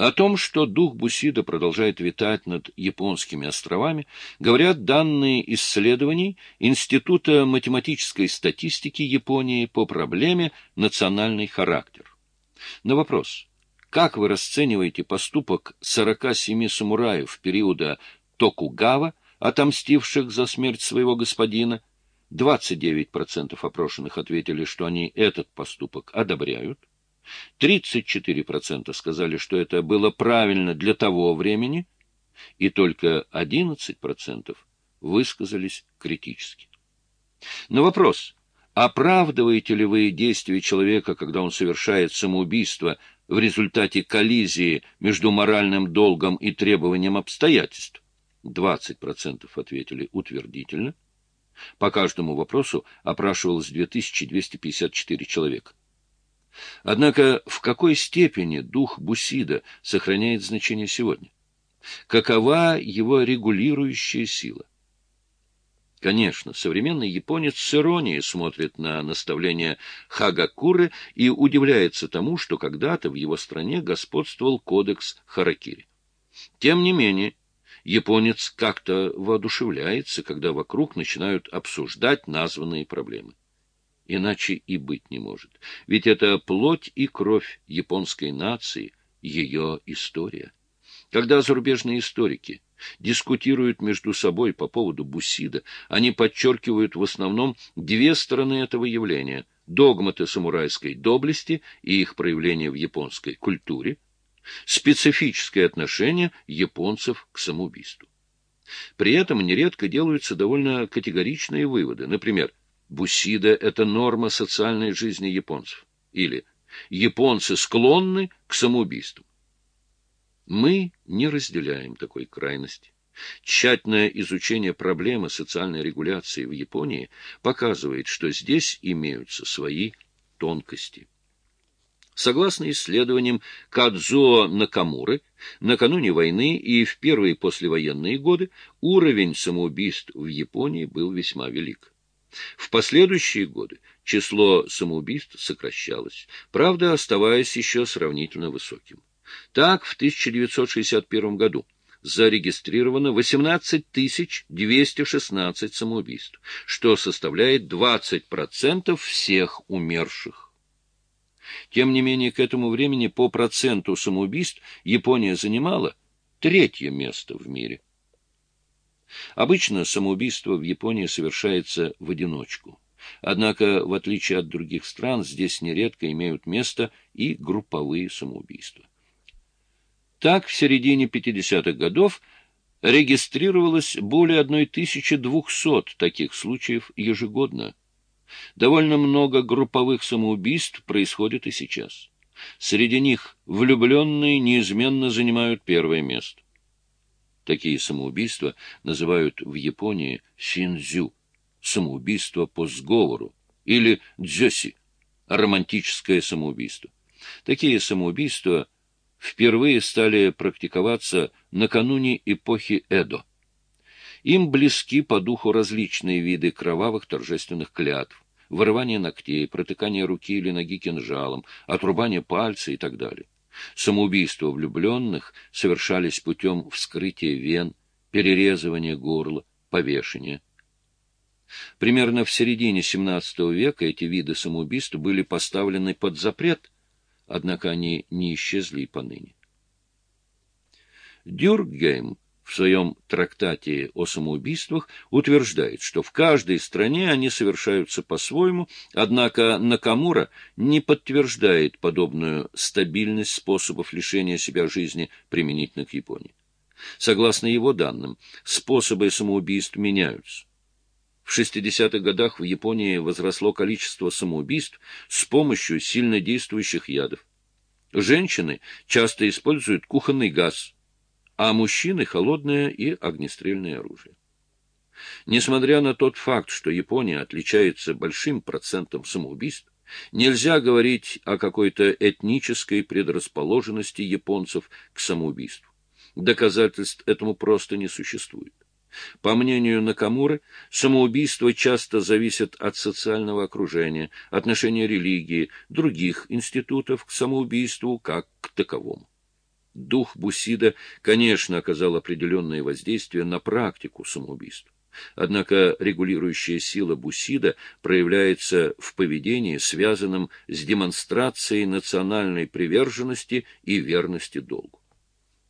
О том, что дух Бусида продолжает витать над японскими островами, говорят данные исследований Института математической статистики Японии по проблеме «Национальный характер». На вопрос, как вы расцениваете поступок 47 самураев периода Токугава, отомстивших за смерть своего господина, 29% опрошенных ответили, что они этот поступок одобряют, 34% сказали, что это было правильно для того времени, и только 11% высказались критически. На вопрос, оправдываете ли вы действия человека, когда он совершает самоубийство в результате коллизии между моральным долгом и требованием обстоятельств, 20% ответили утвердительно. По каждому вопросу опрашивалось 2254 человека. Однако в какой степени дух Бусида сохраняет значение сегодня? Какова его регулирующая сила? Конечно, современный японец с иронией смотрит на наставления Хагакуры и удивляется тому, что когда-то в его стране господствовал кодекс Харакири. Тем не менее, японец как-то воодушевляется, когда вокруг начинают обсуждать названные проблемы. Иначе и быть не может. Ведь это плоть и кровь японской нации, ее история. Когда зарубежные историки дискутируют между собой по поводу Бусида, они подчеркивают в основном две стороны этого явления – догматы самурайской доблести и их проявление в японской культуре, специфическое отношение японцев к самоубийству. При этом нередко делаются довольно категоричные выводы. Например, Бусида — это норма социальной жизни японцев. Или японцы склонны к самоубийству. Мы не разделяем такой крайности. Тщательное изучение проблемы социальной регуляции в Японии показывает, что здесь имеются свои тонкости. Согласно исследованиям Кадзуо Накамуры, накануне войны и в первые послевоенные годы уровень самоубийств в Японии был весьма велик. В последующие годы число самоубийств сокращалось, правда, оставаясь еще сравнительно высоким. Так, в 1961 году зарегистрировано 18 216 самоубийств, что составляет 20% всех умерших. Тем не менее, к этому времени по проценту самоубийств Япония занимала третье место в мире. Обычно самоубийство в Японии совершается в одиночку. Однако, в отличие от других стран, здесь нередко имеют место и групповые самоубийства. Так, в середине 50-х годов регистрировалось более 1200 таких случаев ежегодно. Довольно много групповых самоубийств происходит и сейчас. Среди них влюбленные неизменно занимают первое место. Такие самоубийства называют в Японии синдзю – самоубийство по сговору, или дзёси – романтическое самоубийство. Такие самоубийства впервые стали практиковаться накануне эпохи Эдо. Им близки по духу различные виды кровавых торжественных клятв, вырывание ногтей, протыкание руки или ноги кинжалом, отрубание пальца и так далее. Самоубийства влюбленных совершались путем вскрытия вен, перерезывания горла, повешения. Примерно в середине XVII века эти виды самоубийств были поставлены под запрет, однако они не исчезли поныне. Дюркгейм в своем трактате о самоубийствах утверждает, что в каждой стране они совершаются по-своему, однако Накамура не подтверждает подобную стабильность способов лишения себя жизни применительно к Японии. Согласно его данным, способы самоубийств меняются. В 60-х годах в Японии возросло количество самоубийств с помощью сильнодействующих ядов. Женщины часто используют кухонный газ – а мужчины — холодное и огнестрельное оружие. Несмотря на тот факт, что Япония отличается большим процентом самоубийств, нельзя говорить о какой-то этнической предрасположенности японцев к самоубийству. Доказательств этому просто не существует. По мнению Накамуры, самоубийство часто зависит от социального окружения, отношения религии, других институтов к самоубийству как к таковому. Дух Бусида, конечно, оказал определенное воздействие на практику самоубийств. Однако регулирующая сила Бусида проявляется в поведении, связанном с демонстрацией национальной приверженности и верности долгу.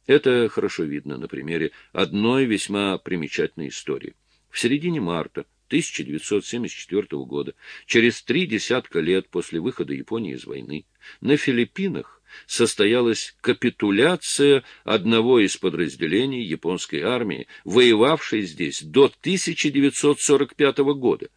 Это хорошо видно на примере одной весьма примечательной истории. В середине марта 1974 года, через три десятка лет после выхода Японии из войны, на Филиппинах состоялась капитуляция одного из подразделений японской армии, воевавшей здесь до 1945 года.